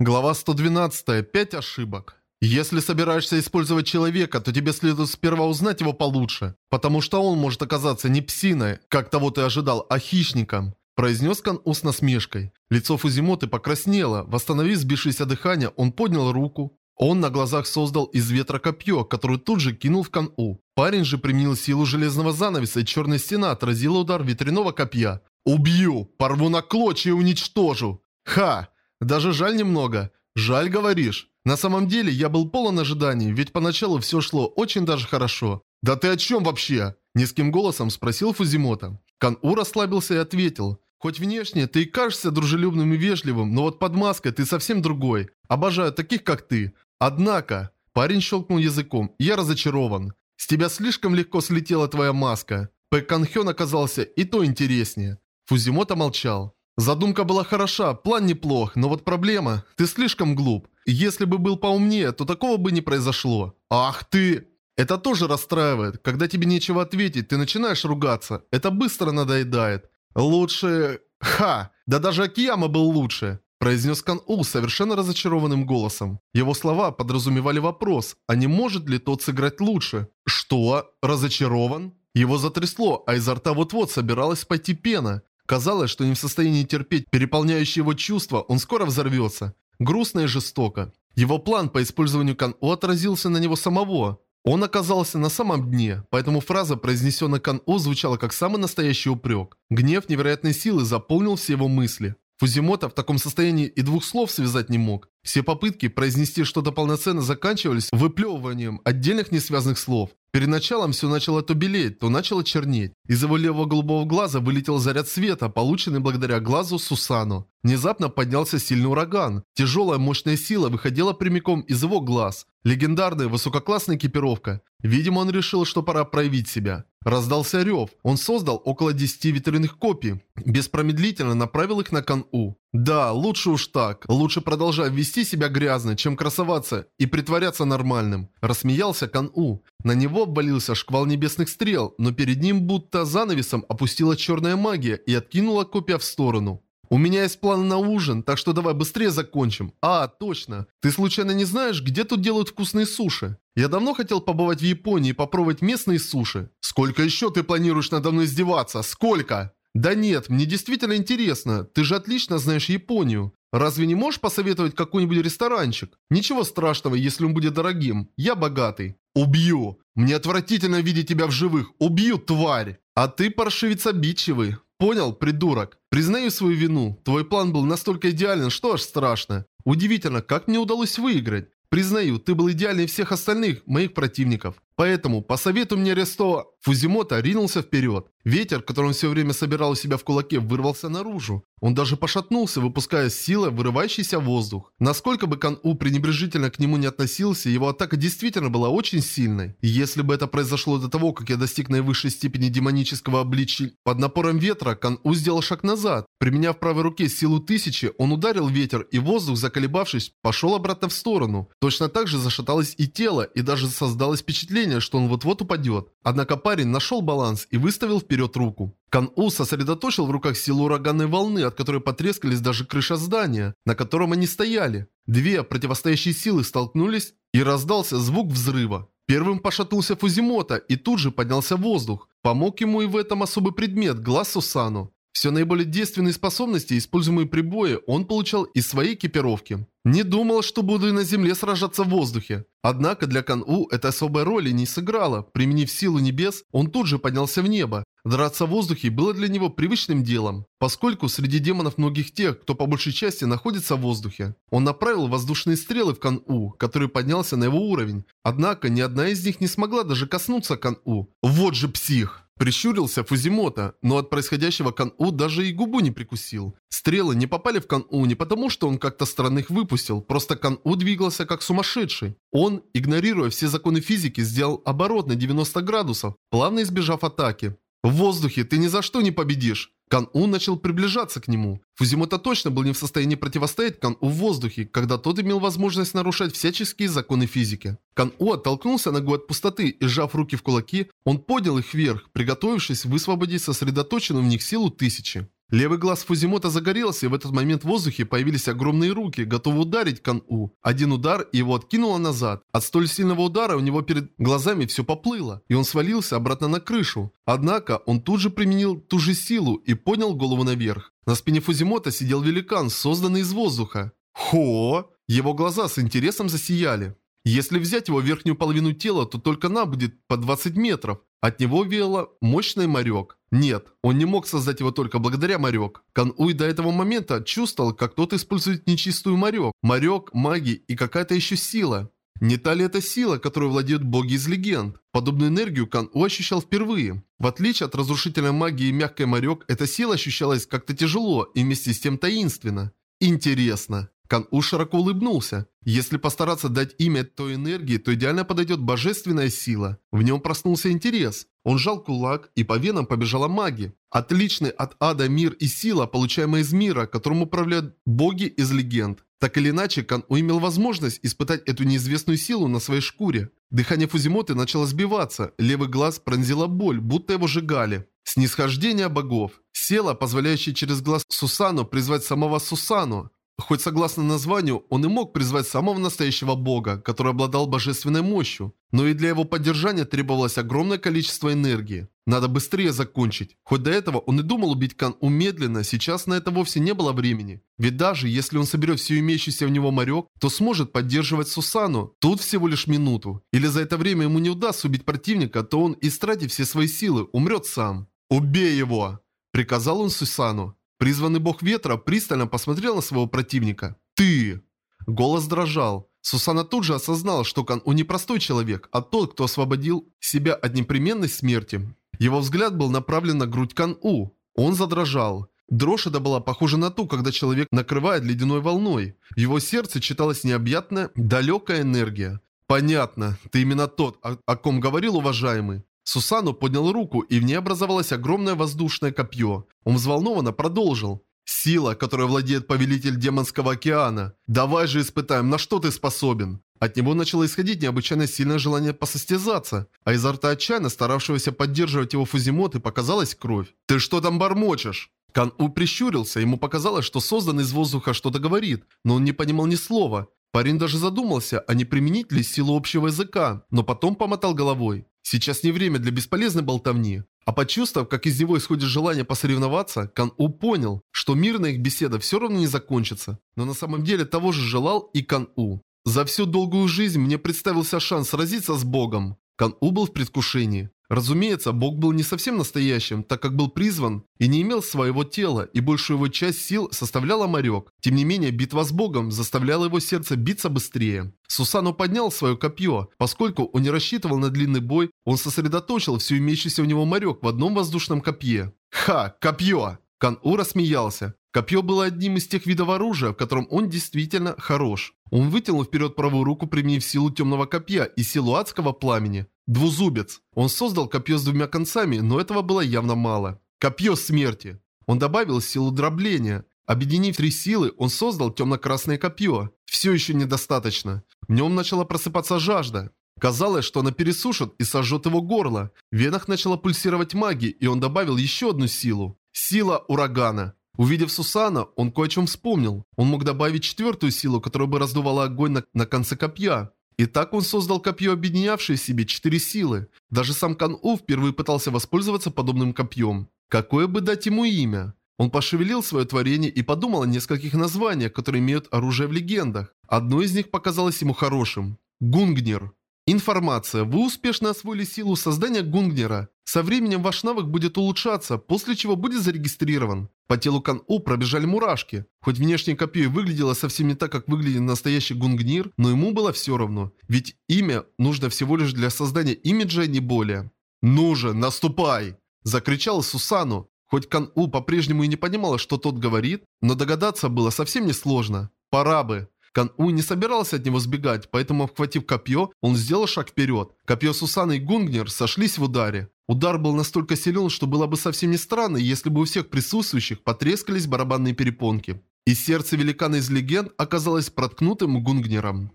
Глава 112. Пять ошибок. Если собираешься использовать человека, то тебе следует сперва узнать его получше, потому что он может оказаться не псиной, как того ты ожидал, а хищником. Произнес Кан-У с насмешкой. Лицо Фузимоты покраснело. Восстановив сбившееся дыхание, он поднял руку. Он на глазах создал из ветра копье, которое тут же кинул в Кан-У. Парень же применил силу железного занавеса, и черная стена отразила удар ветряного копья. «Убью! Порву на клочья и уничтожу!» «Ха! Даже жаль немного. Жаль, говоришь. На самом деле, я был полон ожиданий, ведь поначалу все шло очень даже хорошо. «Да ты о чем вообще?» Низким голосом спросил Фузимота. Кан-У расслабился и ответил. «Хоть внешне ты и кажешься дружелюбным и вежливым, но вот под маской ты совсем другой. Обожаю таких, как ты. Однако...» Парень щелкнул языком. «Я разочарован. С тебя слишком легко слетела твоя маска. Пэк Канхён оказался и то интереснее». Фузимота молчал. Задумка была хороша, план неплох, но вот проблема. Ты слишком глуп. Если бы был поумнее, то такого бы не произошло. Ах ты! Это тоже расстраивает. Когда тебе нечего ответить, ты начинаешь ругаться. Это быстро надоедает. Лучше... Ха! Да даже Акияма был лучше. Произнес Кан-У совершенно разочарованным голосом. Его слова подразумевали вопрос, а не может ли тот сыграть лучше? Что? Разочарован? Его затрясло, а изо рта вот-вот собиралась пойти пена. Казалось, что не в состоянии терпеть переполняющие его чувства, он скоро взорвется. Грустно и жестоко. Его план по использованию Кан-О отразился на него самого. Он оказался на самом дне, поэтому фраза, произнесенная Кан-О, звучала как самый настоящий упрек. Гнев невероятной силы заполнил все его мысли. Фузимото в таком состоянии и двух слов связать не мог. Все попытки произнести что-то полноценно заканчивались выплевыванием отдельных несвязанных слов. Перед началом все начало то белеть, то начало чернеть. Из его левого голубого глаза вылетел заряд света, полученный благодаря глазу Сусану. Внезапно поднялся сильный ураган. Тяжелая мощная сила выходила прямиком из его глаз. Легендарная высококлассная экипировка. Видимо, он решил, что пора проявить себя. Раздался рев. Он создал около 10 ветряных копий. Беспромедлительно направил их на Кан-У. Да, лучше уж так. Лучше продолжать вести себя грязно, чем красоваться и притворяться нормальным. Рассмеялся Кан-У. На него обвалился шквал небесных стрел, но перед ним будто занавесом опустила черная магия и откинула копья в сторону. «У меня есть планы на ужин, так что давай быстрее закончим. А, точно. Ты случайно не знаешь, где тут делают вкусные суши? Я давно хотел побывать в Японии и попробовать местные суши. Сколько еще ты планируешь надо мной издеваться? Сколько?» «Да нет, мне действительно интересно. Ты же отлично знаешь Японию. Разве не можешь посоветовать какой-нибудь ресторанчик? Ничего страшного, если он будет дорогим. Я богатый». «Убью! Мне отвратительно видеть тебя в живых. Убью, тварь! А ты паршивец обидчивый. Понял, придурок? Признаю свою вину. Твой план был настолько идеален, что аж страшно. Удивительно, как мне удалось выиграть. Признаю, ты был идеальнее всех остальных моих противников. Поэтому посоветуй мне Ресто. Фузимото ринулся вперед. Ветер, который он все время собирал у себя в кулаке, вырвался наружу. Он даже пошатнулся, выпуская силой вырывающийся воздух. Насколько бы Кан-У пренебрежительно к нему не относился, его атака действительно была очень сильной. И если бы это произошло до того, как я достиг наивысшей степени демонического обличия, под напором ветра Кан-У сделал шаг назад. Применяв в правой руке силу тысячи, он ударил ветер, и воздух, заколебавшись, пошел обратно в сторону. Точно так же зашаталось и тело, и даже создалось впечатление, что он вот-вот упадет. Однако парень нашел баланс и выставил вперед руку. Кан-У сосредоточил в руках силу ураганной волны, от которой потрескались даже крыша здания, на котором они стояли. Две противостоящие силы столкнулись, и раздался звук взрыва. Первым пошатнулся Фузимота, и тут же поднялся воздух. Помог ему и в этом особый предмет – глаз Сусану. Все наиболее действенные способности, используемые при бое, он получал из своей экипировки. Не думал, что буду и на земле сражаться в воздухе. Однако для Кан-У это особой роли не сыграло. Применив силу небес, он тут же поднялся в небо. Драться в воздухе было для него привычным делом, поскольку среди демонов многих тех, кто по большей части находится в воздухе. Он направил воздушные стрелы в Кан-У, который поднялся на его уровень. Однако ни одна из них не смогла даже коснуться Кан-У. Вот же псих! Прищурился Фузимото, но от происходящего Кан-У даже и губу не прикусил. Стрелы не попали в Кан-У не потому, что он как-то странно их выпустил, просто Кан-У двигался как сумасшедший. Он, игнорируя все законы физики, сделал оборот на 90 градусов, плавно избежав атаки. В воздухе ты ни за что не победишь. Кан-У начал приближаться к нему. Фузимото точно был не в состоянии противостоять Кан-У в воздухе, когда тот имел возможность нарушать всяческие законы физики. Кан-У оттолкнулся ногой от пустоты и, сжав руки в кулаки, он поднял их вверх, приготовившись высвободить сосредоточенную в них силу тысячи. Левый глаз Фузимота загорелся, и в этот момент в воздухе появились огромные руки, готовые ударить Кан-У. Один удар, и его откинуло назад. От столь сильного удара у него перед глазами все поплыло, и он свалился обратно на крышу. Однако он тут же применил ту же силу и поднял голову наверх. На спине Фузимота сидел великан, созданный из воздуха. Хо! Его глаза с интересом засияли. Если взять его верхнюю половину тела, то только она будет по 20 метров. От него веяло мощный морек. Нет, он не мог создать его только благодаря морек. Кан-Уй до этого момента чувствовал, как кто-то использует нечистую морек. Морек, маги и какая-то еще сила. Не та ли это сила, которой владеют боги из легенд? Подобную энергию Кан-У ощущал впервые. В отличие от разрушительной магии и мягкой морек, эта сила ощущалась как-то тяжело и вместе с тем таинственно. Интересно. Кан-У широко улыбнулся. Если постараться дать имя той энергии, то идеально подойдет божественная сила. В нем проснулся интерес. Он сжал кулак, и по венам побежала магия. Отличный от ада мир и сила, получаемая из мира, которым управляют боги из легенд. Так или иначе, Кан-У имел возможность испытать эту неизвестную силу на своей шкуре. Дыхание Фузимоты начало сбиваться, левый глаз пронзила боль, будто его сжигали. Снисхождение богов. Сила, позволяющая через глаз Сусану призвать самого Сусану. Хоть согласно названию, он и мог призвать самого настоящего бога, который обладал божественной мощью, но и для его поддержания требовалось огромное количество энергии. Надо быстрее закончить. Хоть до этого он и думал убить Кан У медленно, сейчас на это вовсе не было времени. Ведь даже если он соберет всю имеющуюся в него морек, то сможет поддерживать Сусану. Тут всего лишь минуту. Или за это время ему не удастся убить противника, то он, истратив все свои силы, умрет сам. «Убей его!» – приказал он Сусану. Призванный бог ветра пристально посмотрел на своего противника. «Ты!» Голос дрожал. Сусана тут же осознала, что Кан У не простой человек, а тот, кто освободил себя от непременной смерти. Его взгляд был направлен на грудь Кан У. Он задрожал. Дрожь эта была похожа на ту, когда человек накрывает ледяной волной. В его сердце читалась необъятная, далекая энергия. «Понятно, ты именно тот, о, о ком говорил уважаемый. Сусану поднял руку, и в ней образовалось огромное воздушное копье. Он взволнованно продолжил. «Сила, которой владеет повелитель Демонского океана. Давай же испытаем, на что ты способен». От него начало исходить необычайно сильное желание посостязаться, а изо рта отчаянно старавшегося поддерживать его Фузимоты показалась кровь. «Ты что там бормочешь?» Кан-У прищурился, ему показалось, что создан из воздуха что-то говорит, но он не понимал ни слова. Парень даже задумался, а не применить ли силу общего языка, но потом помотал головой. Сейчас не время для бесполезной болтовни. А почувствовав, как из него исходит желание посоревноваться, Кан-У понял, что мирная их беседа все равно не закончится. Но на самом деле того же желал и Кан-У. За всю долгую жизнь мне представился шанс сразиться с Богом. Кан-У был в предвкушении. Разумеется, Бог был не совсем настоящим, так как был призван и не имел своего тела, и большую его часть сил составляла морек. Тем не менее, битва с Богом заставляла его сердце биться быстрее. Сусану поднял свое копье. Поскольку он не рассчитывал на длинный бой, он сосредоточил всю имеющуюся у него морек в одном воздушном копье. «Ха! Копье!» Кан-У рассмеялся. Копье было одним из тех видов оружия, в котором он действительно хорош. Он вытянул вперед правую руку, применив силу темного копья и силу адского пламени. Двузубец. Он создал копье с двумя концами, но этого было явно мало. Копье смерти. Он добавил силу дробления. Объединив три силы, он создал темно-красное копье. Все еще недостаточно. В нем начала просыпаться жажда. Казалось, что она пересушит и сожжет его горло. В венах начала пульсировать магия, и он добавил еще одну силу. Сила урагана. Увидев Сусана, он кое о чем вспомнил. Он мог добавить четвертую силу, которая бы раздувала огонь на, на конце копья. И так он создал копье, объединявшее в себе четыре силы. Даже сам Кан-У впервые пытался воспользоваться подобным копьем. Какое бы дать ему имя? Он пошевелил свое творение и подумал о нескольких названиях, которые имеют оружие в легендах. Одно из них показалось ему хорошим. Гунгнер. Информация. Вы успешно освоили силу создания Гунгнера. Со временем ваш навык будет улучшаться, после чего будет зарегистрирован. По телу Кан-У пробежали мурашки. Хоть внешнее копье выглядело совсем не так, как выглядит настоящий Гунгнир, но ему было все равно. Ведь имя нужно всего лишь для создания имиджа, не более. «Ну же, наступай!» Закричал Сусану. Хоть Кан-У по-прежнему и не понимала, что тот говорит, но догадаться было совсем несложно. Пора бы. Кан-У не собирался от него сбегать, поэтому, обхватив копье, он сделал шаг вперед. Копье Сусаны и Гунгнер сошлись в ударе. Удар был настолько силен, что было бы совсем не странно, если бы у всех присутствующих потрескались барабанные перепонки. И сердце великана из легенд оказалось проткнутым Гунгнером.